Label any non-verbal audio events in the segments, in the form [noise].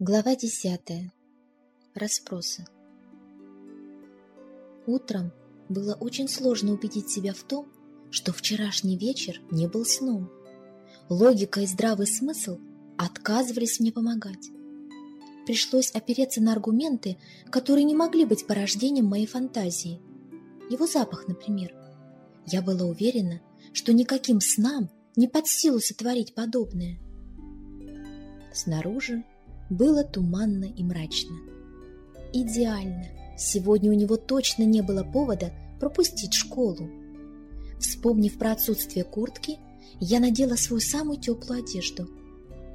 Глава десятая. Расспросы. Утром было очень сложно убедить себя в том, что вчерашний вечер не был сном. Логика и здравый смысл отказывались мне помогать. Пришлось опереться на аргументы, которые не могли быть порождением моей фантазии. Его запах, например. Я была уверена, что никаким снам не под силу сотворить подобное. Снаружи было туманно и мрачно. Идеально. Сегодня у него точно не было повода пропустить школу. Вспомнив про отсутствие куртки, я надела свою самую теплую одежду.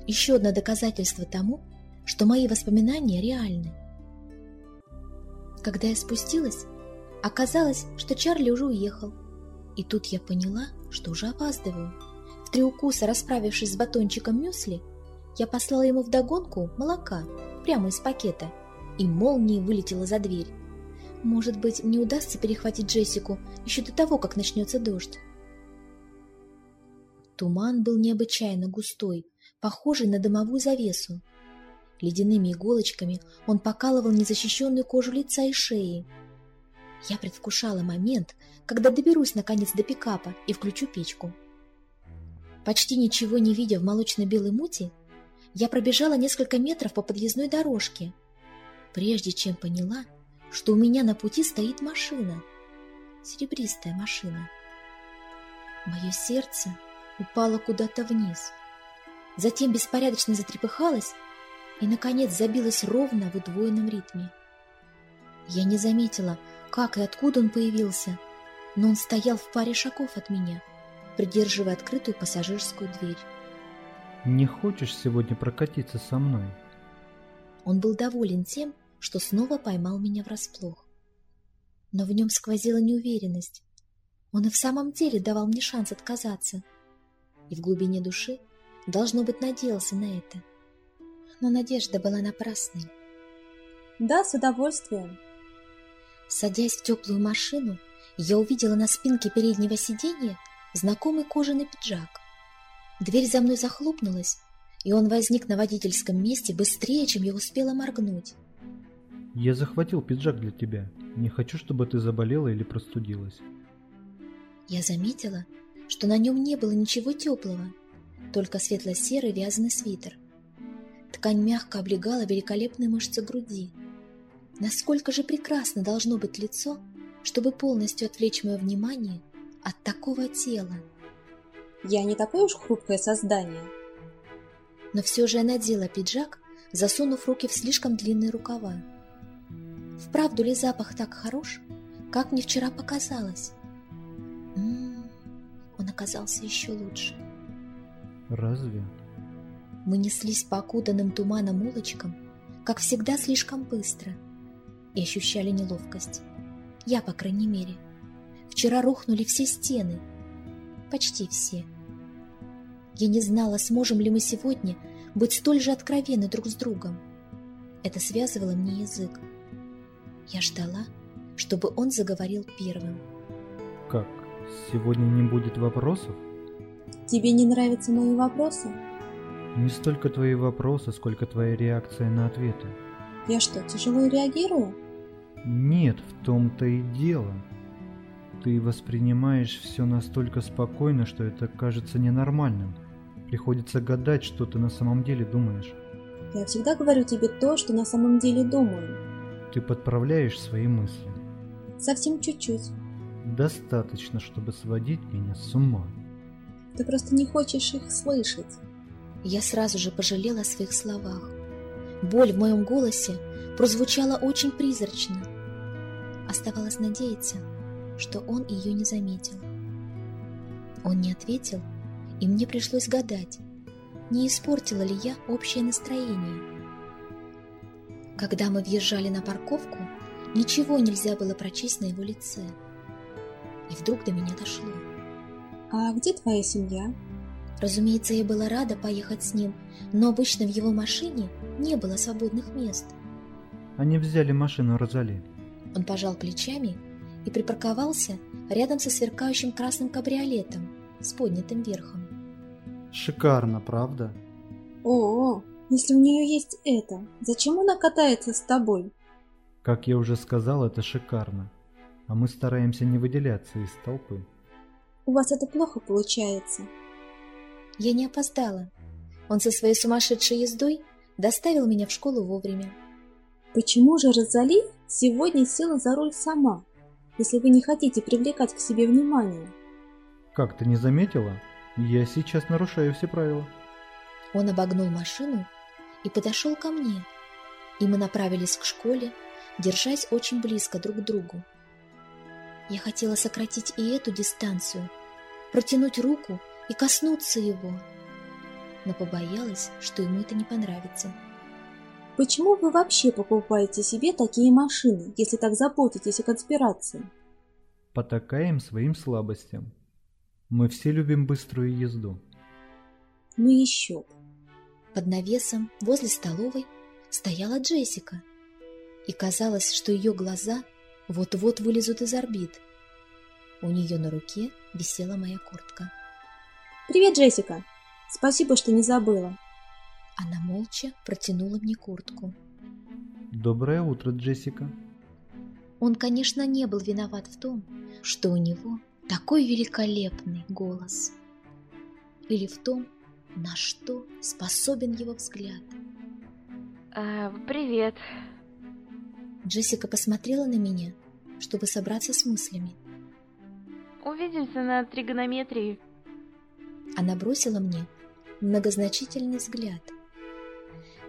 Еще одно доказательство тому, что мои воспоминания реальны. Когда я спустилась, оказалось, что Чарли уже уехал. И тут я поняла, что уже опаздываю. В три укуса, расправившись с батончиком мюсли, я послала ему вдогонку молока прямо из пакета и молнией вылетела за дверь. Может быть, мне удастся перехватить Джессику еще до того, как начнется дождь. Туман был необычайно густой, похожий на дымовую завесу. Ледяными иголочками он покалывал незащищенную кожу лица и шеи. Я предвкушала момент, когда доберусь наконец до пикапа и включу печку. Почти ничего не видя в молочно-белой мути, я пробежала несколько метров по подъездной дорожке, прежде чем поняла, что у меня на пути стоит машина. Серебристая машина. Мое сердце упало куда-то вниз. Затем беспорядочно затрепыхалось и, наконец, забилось ровно в удвоенном ритме. Я не заметила, как и откуда он появился, но он стоял в паре шагов от меня, придерживая открытую пассажирскую дверь. Не хочешь сегодня прокатиться со мной? Он был доволен тем, что снова поймал меня врасплох. Но в нем сквозила неуверенность. Он и в самом деле давал мне шанс отказаться. И в глубине души, должно быть, надеялся на это. Но надежда была напрасной. Да, с удовольствием. Садясь в теплую машину, я увидела на спинке переднего сиденья знакомый кожаный пиджак. Дверь за мной захлопнулась, и он возник на водительском месте быстрее, чем я успела моргнуть. Я захватил пиджак для тебя. Не хочу, чтобы ты заболела или простудилась. Я заметила, что на нем не было ничего теплого, только светло-серый вязаный свитер. Ткань мягко облегала великолепные мышцы груди. Насколько же прекрасно должно быть лицо, чтобы полностью отвлечь мое внимание от такого тела. Я не такое уж хрупкое создание. Но все же я надела пиджак, засунув руки в слишком длинные рукава. Вправду ли запах так хорош, как мне вчера показалось? М -м -м, он оказался еще лучше. Разве? Мы неслись по окутанным туманом улочкам, как всегда слишком быстро, и ощущали неловкость. Я, по крайней мере. Вчера рухнули все стены. Почти все. Я не знала, сможем ли мы сегодня быть столь же откровенны друг с другом. Это связывало мне язык. Я ждала, чтобы он заговорил первым. Как? Сегодня не будет вопросов? Тебе не нравятся мои вопросы? Не столько твои вопросы, сколько твоя реакция на ответы. Я что, тяжело реагирую? Нет, в том-то и дело. Ты воспринимаешь все настолько спокойно, что это кажется ненормальным. Приходится гадать, что ты на самом деле думаешь. Я всегда говорю тебе то, что на самом деле думаю. Ты подправляешь свои мысли. Совсем чуть-чуть. Достаточно, чтобы сводить меня с ума. Ты просто не хочешь их слышать. Я сразу же пожалела о своих словах. Боль в моем голосе прозвучала очень призрачно. Оставалось надеяться, что он ее не заметил. Он не ответил, и мне пришлось гадать, не испортила ли я общее настроение. Когда мы въезжали на парковку, ничего нельзя было прочесть на его лице. И вдруг до меня дошло. А где твоя семья? Разумеется, я была рада поехать с ним, но обычно в его машине не было свободных мест. Они взяли машину Розали. Он пожал плечами и припарковался рядом со сверкающим красным кабриолетом с поднятым верхом. Шикарно, правда? О, -о, -о Если у нее есть это, зачем она катается с тобой? Как я уже сказал, это шикарно. А мы стараемся не выделяться из толпы. У вас это плохо получается. Я не опоздала. Он со своей сумасшедшей ездой доставил меня в школу вовремя. Почему же Розали сегодня села за руль сама, если вы не хотите привлекать к себе внимание? Как ты не заметила? Я сейчас нарушаю все правила. Он обогнул машину и подошел ко мне, и мы направились к школе, держась очень близко друг к другу. Я хотела сократить и эту дистанцию, протянуть руку и коснуться его, но побоялась, что ему это не понравится. Почему вы вообще покупаете себе такие машины, если так заботитесь о конспирации? Потакаем своим слабостям. Мы все любим быструю езду. Ну еще. Под навесом возле столовой стояла Джессика, и казалось, что ее глаза вот-вот вылезут из орбит. У нее на руке висела моя куртка. «Привет, Джессика! Спасибо, что не забыла!» Она молча протянула мне куртку. Доброе утро, Джессика. Он, конечно, не был виноват в том, что у него такой великолепный голос. Или в том, на что способен его взгляд. А, привет. Джессика посмотрела на меня, чтобы собраться с мыслями. Увидимся на тригонометрии. Она бросила мне многозначительный взгляд,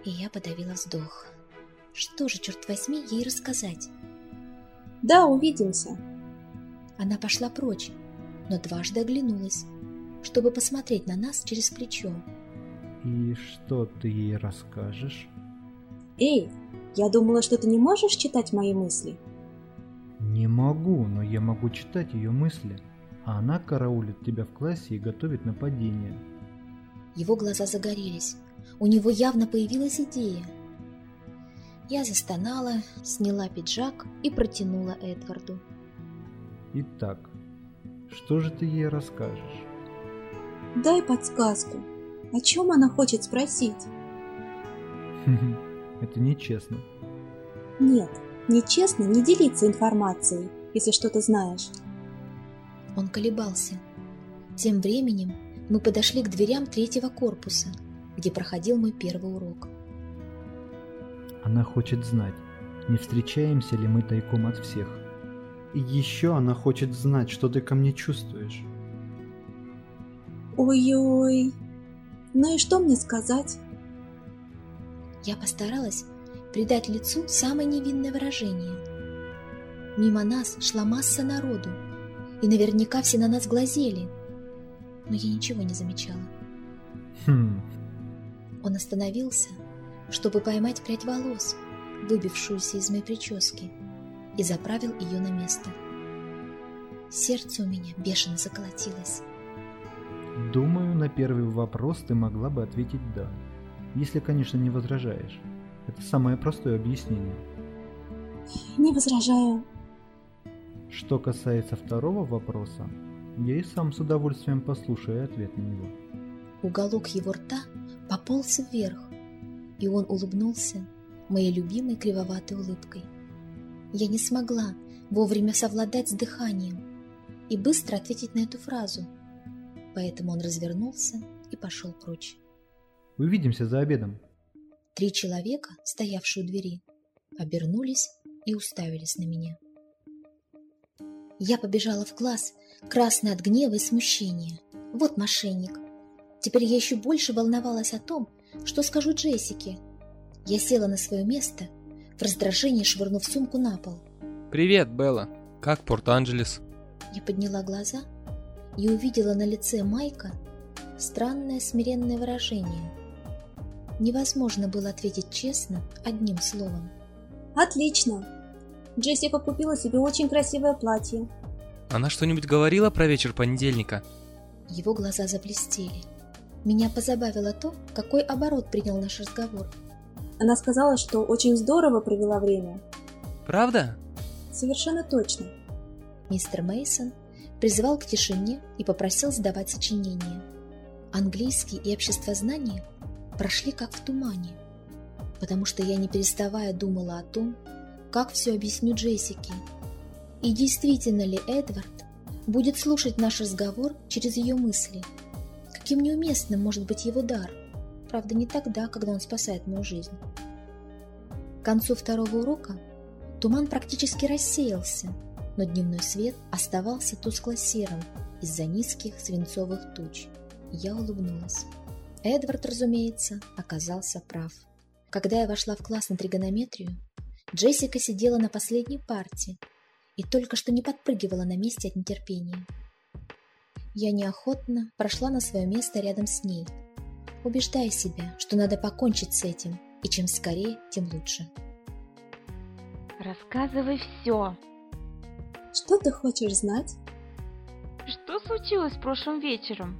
и я подавила вздох. Что же, черт возьми, ей рассказать? Да, увидимся. Она пошла прочь, но дважды оглянулась, чтобы посмотреть на нас через плечо. И что ты ей расскажешь? Эй, я думала, что ты не можешь читать мои мысли. Не могу, но я могу читать ее мысли. А она караулит тебя в классе и готовит нападение. Его глаза загорелись. У него явно появилась идея. Я застонала, сняла пиджак и протянула Эдварду. Итак, что же ты ей расскажешь? Дай подсказку. О чем она хочет спросить? [laughs] Это нечестно. Нет, нечестно не делиться информацией, если что-то знаешь. Он колебался. Тем временем мы подошли к дверям третьего корпуса, где проходил мой первый урок. Она хочет знать, не встречаемся ли мы тайком от всех. И еще она хочет знать, что ты ко мне чувствуешь. Ой-ой. Ну и что мне сказать? Я постаралась придать лицу самое невинное выражение. Мимо нас шла масса народу, и наверняка все на нас глазели, но я ничего не замечала. Хм. Он остановился, чтобы поймать прядь волос, выбившуюся из моей прически, и заправил ее на место. Сердце у меня бешено заколотилось. Думаю, на первый вопрос ты могла бы ответить «да», если, конечно, не возражаешь. Это самое простое объяснение. Не возражаю. Что касается второго вопроса, я и сам с удовольствием послушаю ответ на него. Уголок его рта пополз вверх, и он улыбнулся моей любимой кривоватой улыбкой. Я не смогла вовремя совладать с дыханием и быстро ответить на эту фразу, поэтому он развернулся и пошел прочь. Увидимся за обедом. Три человека, стоявшие у двери, обернулись и уставились на меня. Я побежала в класс, красная от гнева и смущения. Вот мошенник. Теперь я еще больше волновалась о том, что скажу Джессике. Я села на свое место, в раздражении швырнув сумку на пол. «Привет, Белла. Как Порт-Анджелес?» Я подняла глаза и увидела на лице Майка странное смиренное выражение. Невозможно было ответить честно одним словом. Отлично. Джессика купила себе очень красивое платье. Она что-нибудь говорила про вечер понедельника? Его глаза заблестели. Меня позабавило то, какой оборот принял наш разговор. Она сказала, что очень здорово провела время. Правда? Совершенно точно. Мистер Мейсон призывал к тишине и попросил сдавать сочинения. Английский и обществознание прошли как в тумане, потому что я не переставая думала о том, как все объясню Джессике. И действительно ли Эдвард будет слушать наш разговор через ее мысли? Каким неуместным может быть его дар? Правда, не тогда, когда он спасает мою жизнь. К концу второго урока туман практически рассеялся, но дневной свет оставался тускло-серым из-за низких свинцовых туч. Я улыбнулась. Эдвард, разумеется, оказался прав. Когда я вошла в класс на тригонометрию, Джессика сидела на последней парте и только что не подпрыгивала на месте от нетерпения. Я неохотно прошла на свое место рядом с ней, убеждая себя, что надо покончить с этим, и чем скорее, тем лучше. Рассказывай все. Что ты хочешь знать? Что случилось прошлым вечером?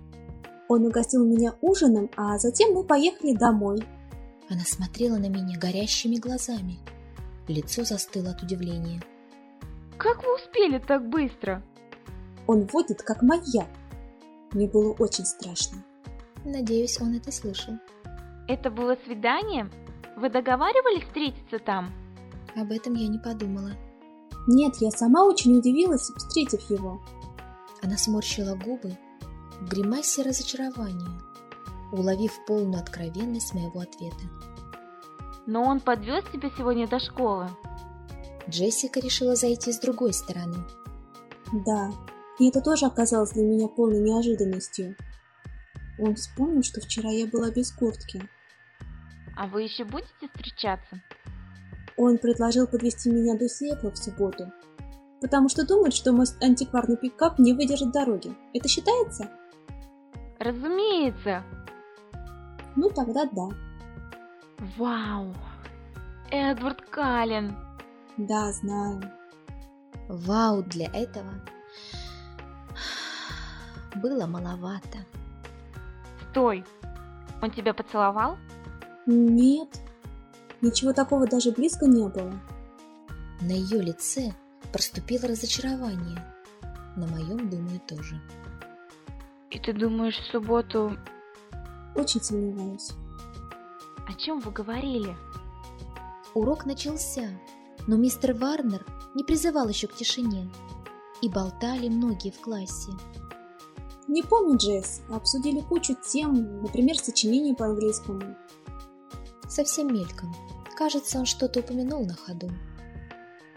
Он угостил меня ужином, а затем мы поехали домой. Она смотрела на меня горящими глазами. Лицо застыло от удивления. Как вы успели так быстро? Он водит, как маньяк. Мне было очень страшно. Надеюсь, он это слышал. Это было свидание? Вы договаривались встретиться там? Об этом я не подумала. Нет, я сама очень удивилась, встретив его. Она сморщила губы в гримасе разочарования, уловив полную откровенность моего ответа. Но он подвез тебя сегодня до школы. Джессика решила зайти с другой стороны. Да, и это тоже оказалось для меня полной неожиданностью. Он вспомнил, что вчера я была без куртки. А вы еще будете встречаться? Он предложил подвести меня до Сиэтла в субботу, потому что думает, что мой антикварный пикап не выдержит дороги. Это считается? Разумеется. Ну, тогда да. Вау. Эдвард Каллен. Да, знаю. Вау для этого было маловато. Стой. Он тебя поцеловал? Нет. Ничего такого даже близко не было. На ее лице проступило разочарование. На моем, думаю, тоже. И ты думаешь, в субботу... Очень сомневаюсь. О чем вы говорили? Урок начался, но мистер Варнер не призывал еще к тишине. И болтали многие в классе. Не помню, Джесс. Обсудили кучу тем, например, сочинение по английскому. Совсем мельком. Кажется, он что-то упомянул на ходу.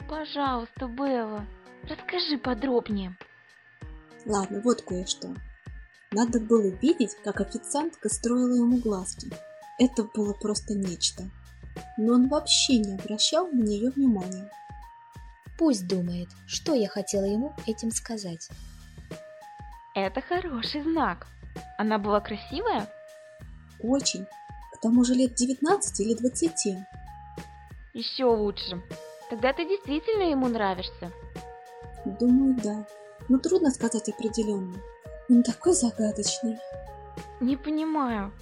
Пожалуйста, Белла, расскажи подробнее. Ладно, вот кое-что. Надо было видеть, как официантка строила ему глазки. Это было просто нечто. Но он вообще не обращал на нее внимания. Пусть думает, что я хотела ему этим сказать. Это хороший знак. Она была красивая? Очень. К тому же лет 19 или 20. Еще лучше. Тогда ты действительно ему нравишься. Думаю, да. Но трудно сказать определенно. Он такой загадочный. Не понимаю.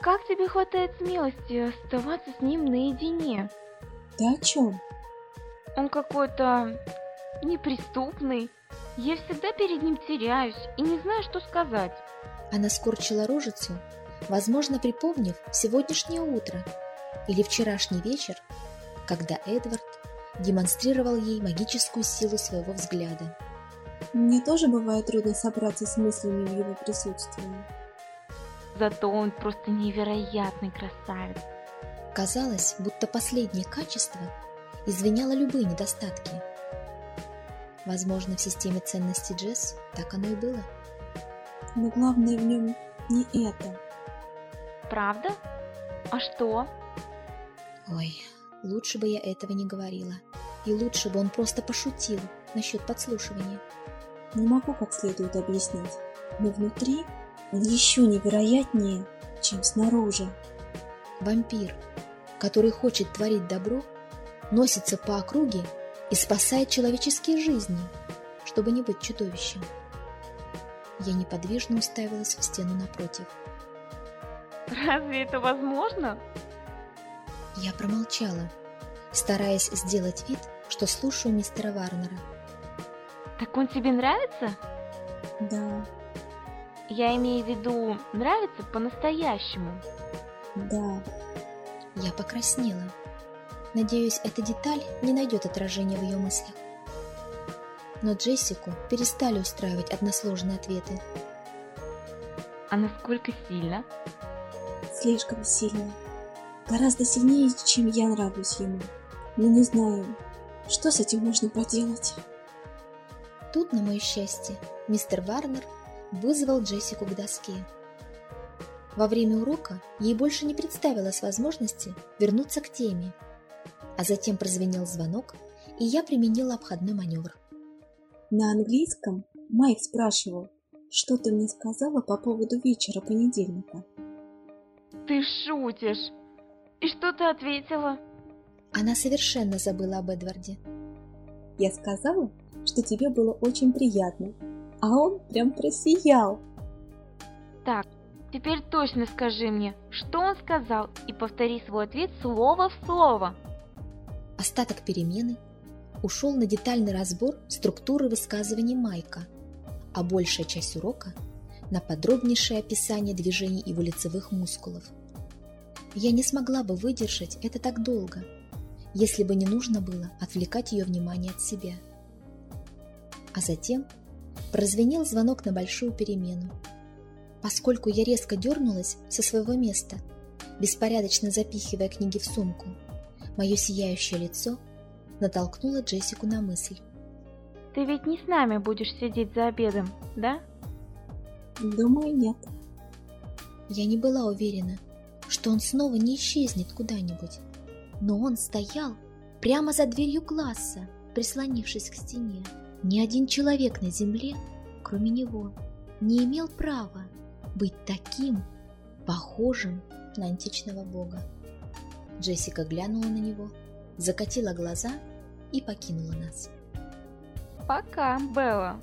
Как тебе хватает смелости оставаться с ним наедине? Ты о чем? Он какой-то неприступный. Я всегда перед ним теряюсь и не знаю, что сказать. Она скорчила рожицу, возможно, припомнив сегодняшнее утро или вчерашний вечер, когда Эдвард демонстрировал ей магическую силу своего взгляда. Мне тоже бывает трудно собраться с мыслями в его присутствии. Зато он просто невероятный красавец. Казалось, будто последнее качество извиняло любые недостатки. Возможно, в системе ценностей Джесс так оно и было. Но главное в нем не это. Правда? А что? Ой, лучше бы я этого не говорила. И лучше бы он просто пошутил насчет подслушивания. Не могу как следует объяснить, но внутри он еще невероятнее, чем снаружи. Вампир, который хочет творить добро, носится по округе и спасает человеческие жизни, чтобы не быть чудовищем. Я неподвижно уставилась в стену напротив. Разве это возможно? Я промолчала, стараясь сделать вид, что слушаю мистера Варнера. Так он тебе нравится? Да. Я имею в виду, нравится по-настоящему. Да. Я покраснела. Надеюсь, эта деталь не найдет отражения в ее мыслях. Но Джессику перестали устраивать односложные ответы. А насколько сильно? Слишком сильно. Гораздо сильнее, чем я нравлюсь ему. Но не знаю, что с этим можно поделать. Тут, на мое счастье, мистер Варнер вызвал Джессику к доске. Во время урока ей больше не представилось возможности вернуться к теме. А затем прозвенел звонок, и я применила обходной маневр. На английском Майк спрашивал, что ты мне сказала по поводу вечера понедельника. Ты шутишь. И что ты ответила? Она совершенно забыла об Эдварде. Я сказала, что тебе было очень приятно, а он прям просиял. Так, теперь точно скажи мне, что он сказал, и повтори свой ответ слово в слово. Остаток перемены ушел на детальный разбор структуры высказываний Майка, а большая часть урока – на подробнейшее описание движений его лицевых мускулов. Я не смогла бы выдержать это так долго, если бы не нужно было отвлекать ее внимание от себя. А затем прозвенел звонок на большую перемену. Поскольку я резко дернулась со своего места, беспорядочно запихивая книги в сумку, мое сияющее лицо натолкнуло Джессику на мысль. Ты ведь не с нами будешь сидеть за обедом, да? Думаю, нет. Я не была уверена, что он снова не исчезнет куда-нибудь, но он стоял прямо за дверью класса, прислонившись к стене. Ни один человек на земле, кроме него, не имел права быть таким, похожим на античного бога. Джессика глянула на него, закатила глаза и покинула нас. Пока, Белла.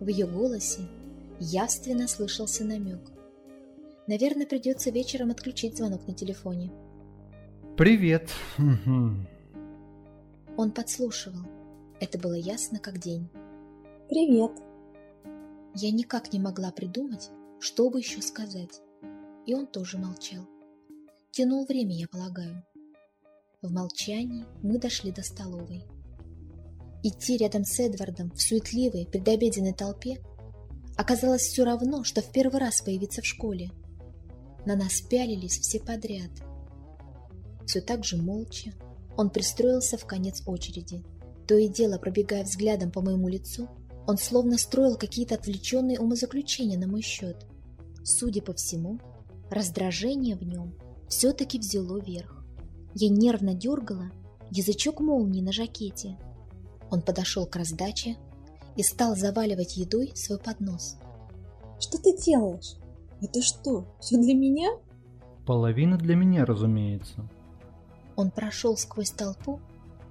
В ее голосе явственно слышался намек. Наверное, придется вечером отключить звонок на телефоне. Привет. Он подслушивал. Это было ясно как день. Привет. Я никак не могла придумать, что бы еще сказать. И он тоже молчал. Тянул время, я полагаю. В молчании мы дошли до столовой. Идти рядом с Эдвардом в суетливой предобеденной толпе оказалось все равно, что в первый раз появиться в школе. На нас пялились все подряд. Все так же молча он пристроился в конец очереди. То и дело, пробегая взглядом по моему лицу, он словно строил какие-то отвлеченные умозаключения на мой счет. Судя по всему, раздражение в нем все-таки взяло верх. Я нервно дергала язычок молнии на жакете. Он подошел к раздаче и стал заваливать едой свой поднос. Что ты делаешь? Это что, все для меня? Половина для меня, разумеется. Он прошел сквозь толпу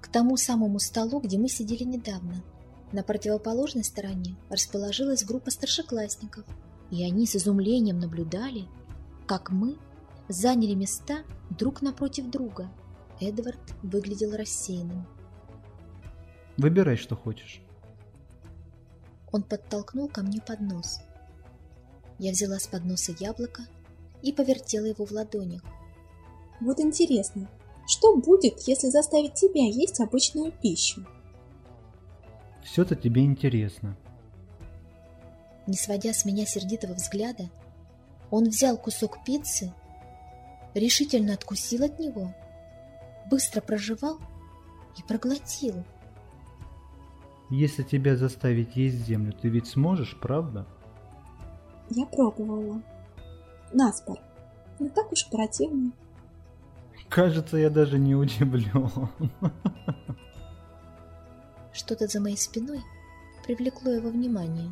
к тому самому столу, где мы сидели недавно. На противоположной стороне расположилась группа старшеклассников, и они с изумлением наблюдали, как мы заняли места друг напротив друга. Эдвард выглядел рассеянным. Выбирай, что хочешь. Он подтолкнул ко мне поднос. Я взяла с подноса яблоко и повертела его в ладонях. Вот интересно, что будет, если заставить тебя есть обычную пищу? Все-то тебе интересно. Не сводя с меня сердитого взгляда, он взял кусок пиццы, решительно откусил от него, быстро прожевал и проглотил. Если тебя заставить есть землю, ты ведь сможешь, правда? Я пробовала. Наспор. Не так уж противно. Кажется, я даже не удивлен. Что-то за моей спиной привлекло его внимание.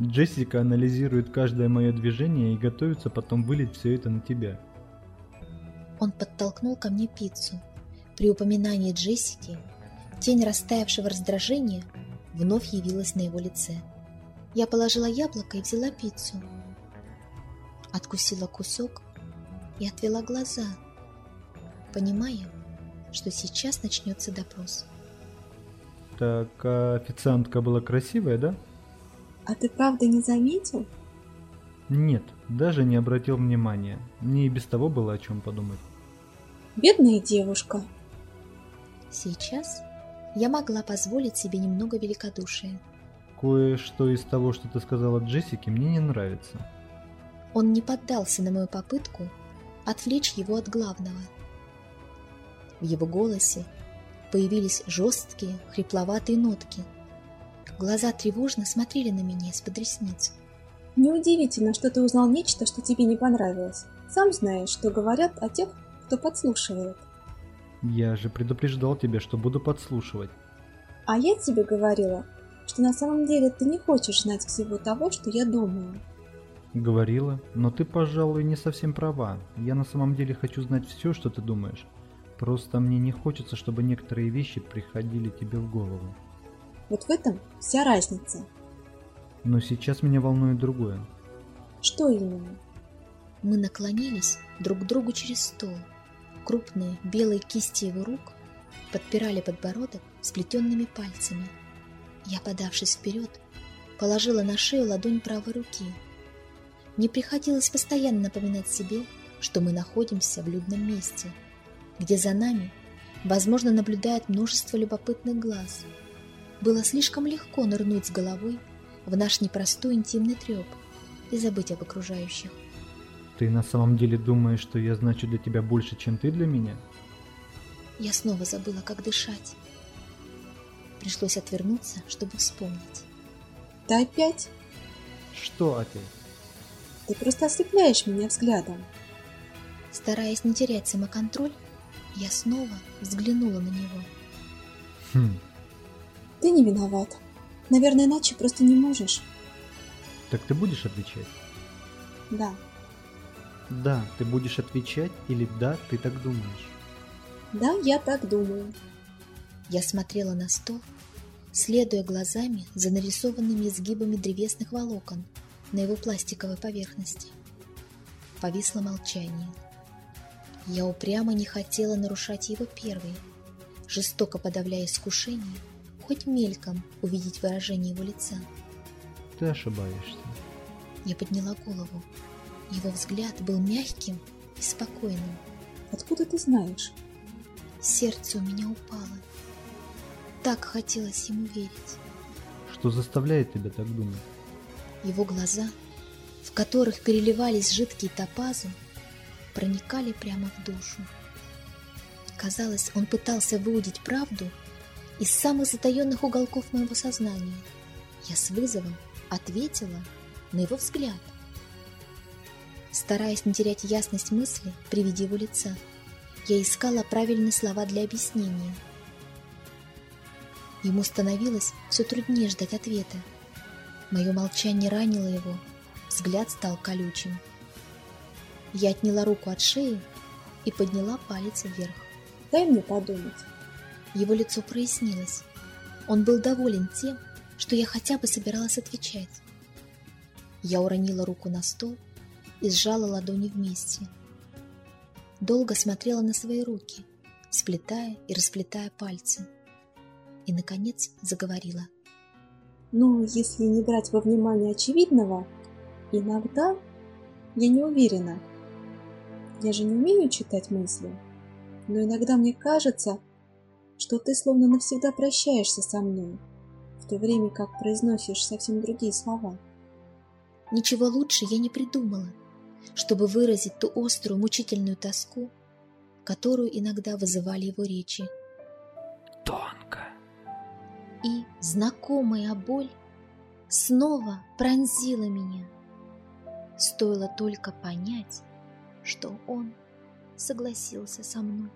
Джессика анализирует каждое мое движение и готовится потом вылить все это на тебя. Он подтолкнул ко мне пиццу. При упоминании Джессики Тень растаявшего раздражения вновь явилась на его лице. Я положила яблоко и взяла пиццу. Откусила кусок и отвела глаза, понимая, что сейчас начнется допрос. Так, а официантка была красивая, да? А ты правда не заметил? Нет, даже не обратил внимания. Мне и без того было о чем подумать. Бедная девушка. Сейчас я могла позволить себе немного великодушия. Кое-что из того, что ты сказала Джессике, мне не нравится. Он не поддался на мою попытку отвлечь его от главного. В его голосе появились жесткие, хрипловатые нотки. Глаза тревожно смотрели на меня из-под ресниц. Неудивительно, что ты узнал нечто, что тебе не понравилось. Сам знаешь, что говорят о тех, кто подслушивает. Я же предупреждал тебя, что буду подслушивать. А я тебе говорила, что на самом деле ты не хочешь знать всего того, что я думаю. Говорила, но ты, пожалуй, не совсем права. Я на самом деле хочу знать все, что ты думаешь. Просто мне не хочется, чтобы некоторые вещи приходили тебе в голову. Вот в этом вся разница. Но сейчас меня волнует другое. Что именно? Мы наклонились друг к другу через стол. Крупные белые кисти его рук подпирали подбородок сплетенными пальцами. Я, подавшись вперед, положила на шею ладонь правой руки. Мне приходилось постоянно напоминать себе, что мы находимся в людном месте, где за нами, возможно, наблюдает множество любопытных глаз. Было слишком легко нырнуть с головой в наш непростой интимный треп и забыть об окружающих. Ты на самом деле думаешь, что я значу для тебя больше, чем ты для меня? Я снова забыла, как дышать. Пришлось отвернуться, чтобы вспомнить. Ты опять? Что опять? Ты просто ослепляешь меня взглядом. Стараясь не терять самоконтроль, я снова взглянула на него. Хм. Ты не виноват. Наверное, иначе просто не можешь. Так ты будешь отвечать? Да. Да, ты будешь отвечать или да, ты так думаешь? Да, я так думаю. Я смотрела на стол, следуя глазами за нарисованными изгибами древесных волокон на его пластиковой поверхности. Повисло молчание. Я упрямо не хотела нарушать его первой, жестоко подавляя искушение, хоть мельком увидеть выражение его лица. Ты ошибаешься. Я подняла голову. Его взгляд был мягким и спокойным. Откуда ты знаешь? Сердце у меня упало. Так хотелось ему верить. Что заставляет тебя так думать? Его глаза, в которых переливались жидкие топазы, проникали прямо в душу. Казалось, он пытался выудить правду из самых затаенных уголков моего сознания. Я с вызовом ответила на его взгляд. Стараясь не терять ясность мысли при виде его лица, я искала правильные слова для объяснения. Ему становилось все труднее ждать ответа. Мое молчание ранило его, взгляд стал колючим. Я отняла руку от шеи и подняла палец вверх. Дай мне подумать. Его лицо прояснилось. Он был доволен тем, что я хотя бы собиралась отвечать. Я уронила руку на стол и сжала ладони вместе. Долго смотрела на свои руки, сплетая и расплетая пальцы. И, наконец, заговорила. Ну, если не брать во внимание очевидного, иногда я не уверена. Я же не умею читать мысли. Но иногда мне кажется, что ты словно навсегда прощаешься со мной, в то время как произносишь совсем другие слова. Ничего лучше я не придумала, чтобы выразить ту острую мучительную тоску, которую иногда вызывали его речи. Тонко. И знакомая боль снова пронзила меня. Стоило только понять, что он согласился со мной.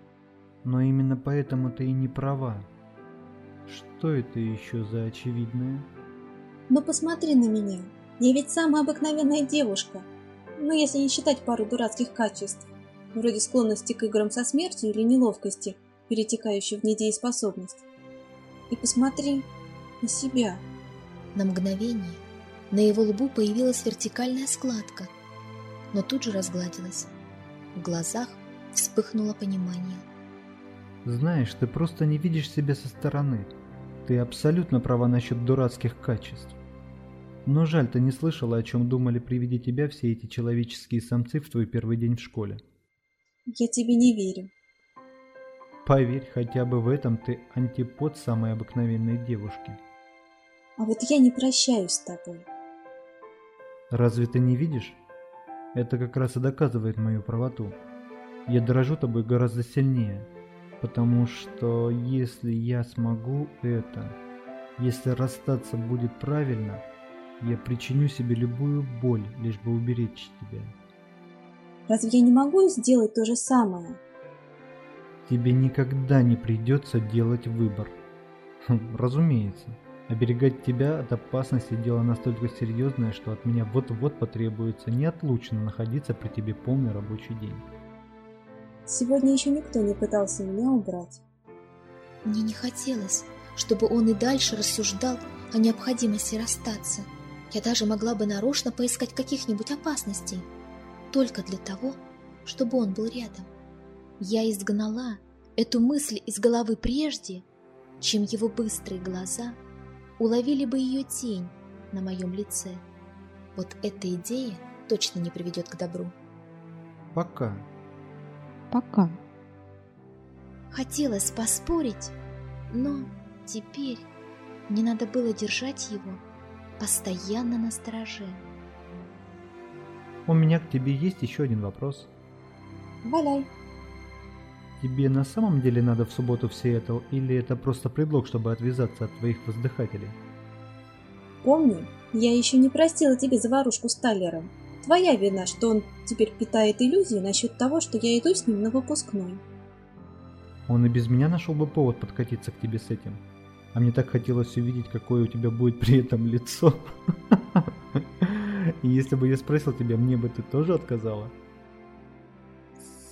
Но именно поэтому ты и не права. Что это еще за очевидное? Но посмотри на меня. Я ведь самая обыкновенная девушка. Ну, если не считать пару дурацких качеств, вроде склонности к играм со смертью или неловкости, перетекающей в недееспособность. И посмотри на себя. На мгновение на его лбу появилась вертикальная складка, но тут же разгладилась. В глазах вспыхнуло понимание. Знаешь, ты просто не видишь себя со стороны. Ты абсолютно права насчет дурацких качеств. Но жаль, ты не слышала, о чем думали при виде тебя все эти человеческие самцы в твой первый день в школе. Я тебе не верю. Поверь, хотя бы в этом ты антипод самой обыкновенной девушки. А вот я не прощаюсь с тобой. Разве ты не видишь? Это как раз и доказывает мою правоту. Я дорожу тобой гораздо сильнее, потому что если я смогу это, если расстаться будет правильно, я причиню себе любую боль, лишь бы уберечь тебя. Разве я не могу сделать то же самое? Тебе никогда не придется делать выбор. Хм, разумеется. Оберегать тебя от опасности дело настолько серьезное, что от меня вот-вот потребуется неотлучно находиться при тебе полный рабочий день. Сегодня еще никто не пытался меня убрать. Мне не хотелось, чтобы он и дальше рассуждал о необходимости расстаться. Я даже могла бы нарочно поискать каких-нибудь опасностей, только для того, чтобы он был рядом. Я изгнала эту мысль из головы прежде, чем его быстрые глаза уловили бы ее тень на моем лице. Вот эта идея точно не приведет к добру. Пока. Пока. Хотелось поспорить, но теперь мне надо было держать его постоянно на стороже. У меня к тебе есть еще один вопрос. Валяй. Тебе на самом деле надо в субботу в Сиэтл, или это просто предлог, чтобы отвязаться от твоих воздыхателей? Помни, я еще не простила тебе заварушку с Тайлером. Твоя вина, что он теперь питает иллюзии насчет того, что я иду с ним на выпускной. Он и без меня нашел бы повод подкатиться к тебе с этим. А мне так хотелось увидеть, какое у тебя будет при этом лицо. [laughs] И если бы я спросил тебя, мне бы ты тоже отказала?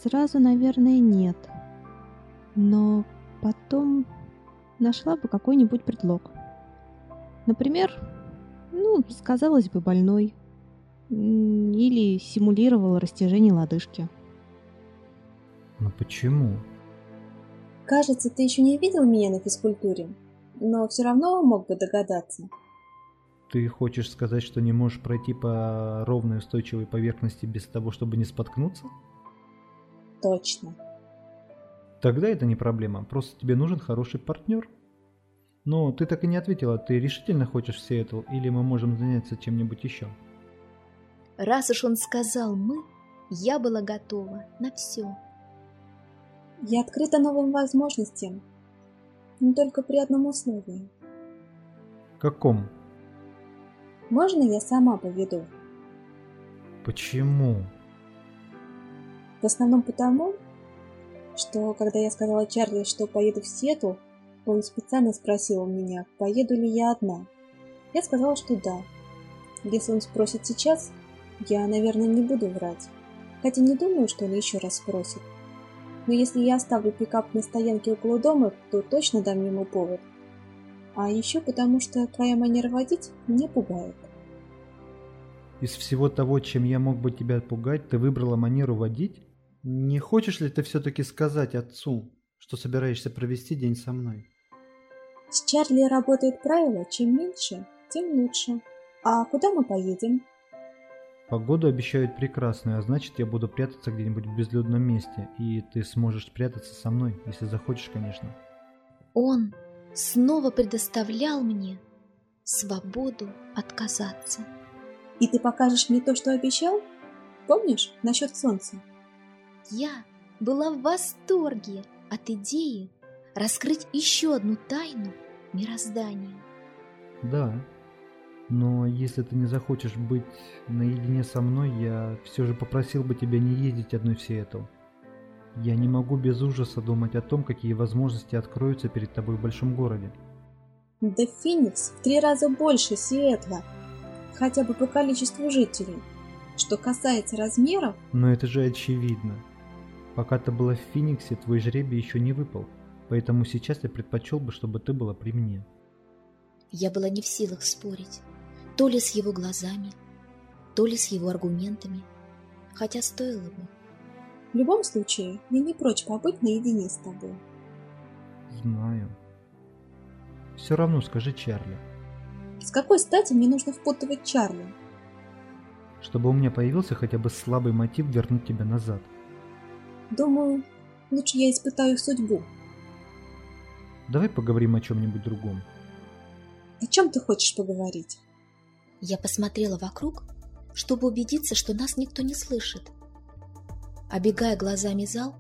Сразу, наверное, нет. Но потом нашла бы какой-нибудь предлог. Например, ну, сказалась бы больной. Или симулировала растяжение лодыжки. Но почему? Кажется, ты еще не видел меня на физкультуре, но все равно мог бы догадаться. Ты хочешь сказать, что не можешь пройти по ровной устойчивой поверхности без того, чтобы не споткнуться? Точно. Тогда это не проблема, просто тебе нужен хороший партнер. Но ты так и не ответила, ты решительно хочешь все это, или мы можем заняться чем-нибудь еще? Раз уж он сказал «мы», я была готова на все. Я открыта новым возможностям, но только при одном условии. Каком? Можно я сама поведу? Почему? В основном потому, что когда я сказала Чарли, что поеду в Сиэтл, он специально спросил у меня, поеду ли я одна. Я сказала, что да. Если он спросит сейчас, я, наверное, не буду врать. Хотя не думаю, что он еще раз спросит. Но если я оставлю пикап на стоянке около дома, то точно дам ему повод. А еще потому, что твоя манера водить меня пугает. Из всего того, чем я мог бы тебя пугать, ты выбрала манеру водить? Не хочешь ли ты все-таки сказать отцу, что собираешься провести день со мной? С Чарли работает правило, чем меньше, тем лучше. А куда мы поедем? Погоду обещают прекрасную, а значит я буду прятаться где-нибудь в безлюдном месте, и ты сможешь спрятаться со мной, если захочешь, конечно. Он снова предоставлял мне свободу отказаться. И ты покажешь мне то, что обещал? Помнишь, насчет солнца? Я была в восторге от идеи раскрыть еще одну тайну мироздания. Да, но если ты не захочешь быть наедине со мной, я все же попросил бы тебя не ездить одной в Сиэтл. Я не могу без ужаса думать о том, какие возможности откроются перед тобой в большом городе. Да Феникс в три раза больше Сиэтла, хотя бы по количеству жителей. Что касается размеров... Но это же очевидно. Пока ты была в Фениксе, твой жребий еще не выпал, поэтому сейчас я предпочел бы, чтобы ты была при мне. Я была не в силах спорить, то ли с его глазами, то ли с его аргументами, хотя стоило бы. В любом случае, я не прочь побыть наедине с тобой. Знаю. Все равно скажи Чарли. С какой стати мне нужно впутывать Чарли? Чтобы у меня появился хотя бы слабый мотив вернуть тебя назад. Думаю, лучше я испытаю судьбу. Давай поговорим о чем-нибудь другом. О чем ты хочешь поговорить? Я посмотрела вокруг, чтобы убедиться, что нас никто не слышит. Обегая глазами зал,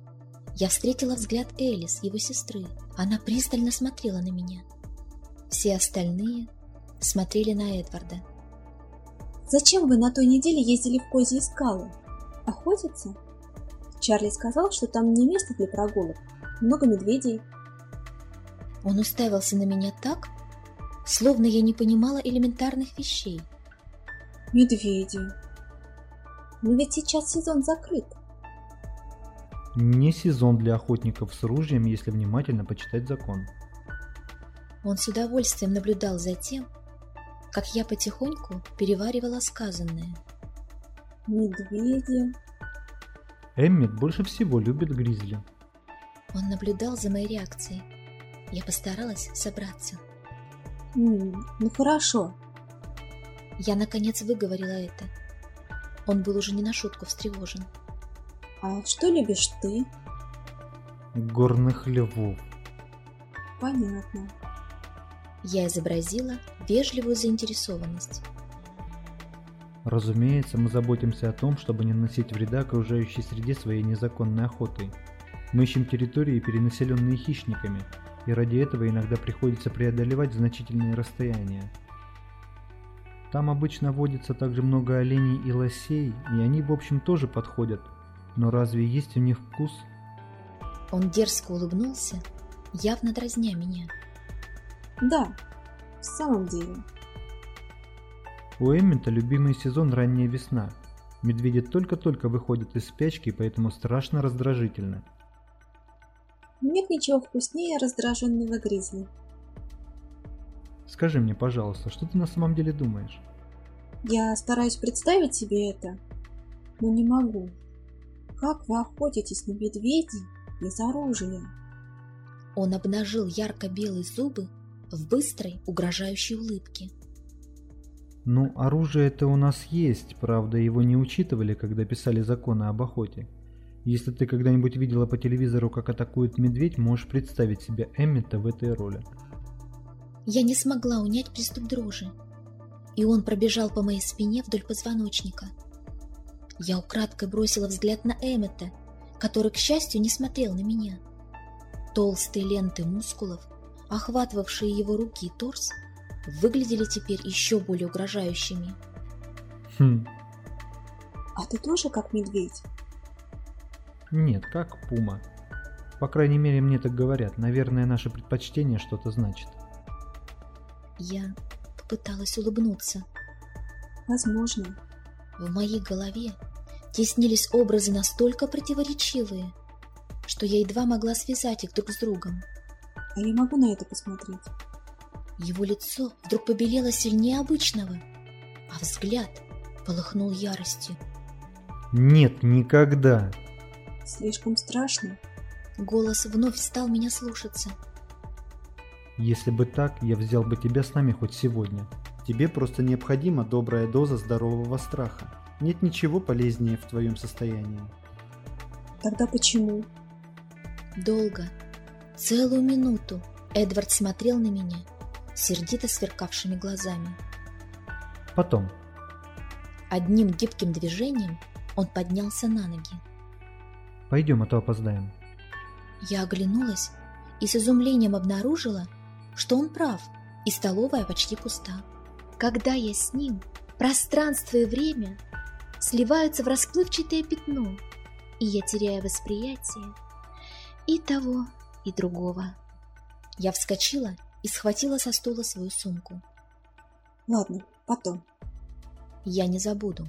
я встретила взгляд Элис, его сестры. Она пристально смотрела на меня. Все остальные смотрели на Эдварда. Зачем вы на той неделе ездили в Козьи скалы? Охотиться? Чарли сказал, что там не место для прогулок. Много медведей. Он уставился на меня так, словно я не понимала элементарных вещей. Медведи. Но ведь сейчас сезон закрыт. Не сезон для охотников с ружьем, если внимательно почитать закон. Он с удовольствием наблюдал за тем, как я потихоньку переваривала сказанное. Медведи. Эммит больше всего любит гризли. Он наблюдал за моей реакцией. Я постаралась собраться. Ну хорошо. Я, наконец, выговорила это. Он был уже не на шутку встревожен. А что любишь ты? Горных львов. Понятно. Я изобразила вежливую заинтересованность. Разумеется, мы заботимся о том, чтобы не наносить вреда окружающей среде своей незаконной охотой. Мы ищем территории, перенаселенные хищниками, и ради этого иногда приходится преодолевать значительные расстояния. Там обычно водится также много оленей и лосей, и они в общем тоже подходят. Но разве есть у них вкус? Он дерзко улыбнулся, явно дразня меня. Да, в самом деле. У Эммета любимый сезон ранняя весна. Медведи только-только выходят из спячки, поэтому страшно раздражительно. Нет ничего вкуснее раздраженного гризли. Скажи мне, пожалуйста, что ты на самом деле думаешь? Я стараюсь представить себе это, но не могу. Как вы охотитесь на медведей без оружия? Он обнажил ярко-белые зубы в быстрой, угрожающей улыбке. Ну, оружие-то у нас есть, правда, его не учитывали, когда писали законы об охоте. Если ты когда-нибудь видела по телевизору, как атакует медведь, можешь представить себе Эммета в этой роли. Я не смогла унять приступ дрожи, и он пробежал по моей спине вдоль позвоночника. Я украдкой бросила взгляд на Эммета, который, к счастью, не смотрел на меня. Толстые ленты мускулов, охватывавшие его руки и торс, выглядели теперь еще более угрожающими. Хм, А ты тоже как медведь? нет, как пума. По крайней мере, мне так говорят. Наверное, наше предпочтение что-то значит. Я попыталась улыбнуться. Возможно. В моей голове теснились образы настолько противоречивые, что я едва могла связать их друг с другом. А я могу на это посмотреть? Его лицо вдруг побелело сильнее обычного, а взгляд полыхнул яростью. Нет, никогда. Слишком страшно. Голос вновь стал меня слушаться. Если бы так, я взял бы тебя с нами хоть сегодня. Тебе просто необходима добрая доза здорового страха. Нет ничего полезнее в твоем состоянии. Тогда почему? Долго, целую минуту, Эдвард смотрел на меня, сердито сверкавшими глазами. Потом. Одним гибким движением он поднялся на ноги. Пойдем, а то опоздаем. Я оглянулась и с изумлением обнаружила, что он прав, и столовая почти пуста. Когда я с ним, пространство и время сливаются в расплывчатое пятно, и я теряю восприятие и того, и другого. Я вскочила и схватила со стула свою сумку. Ладно, потом. Я не забуду.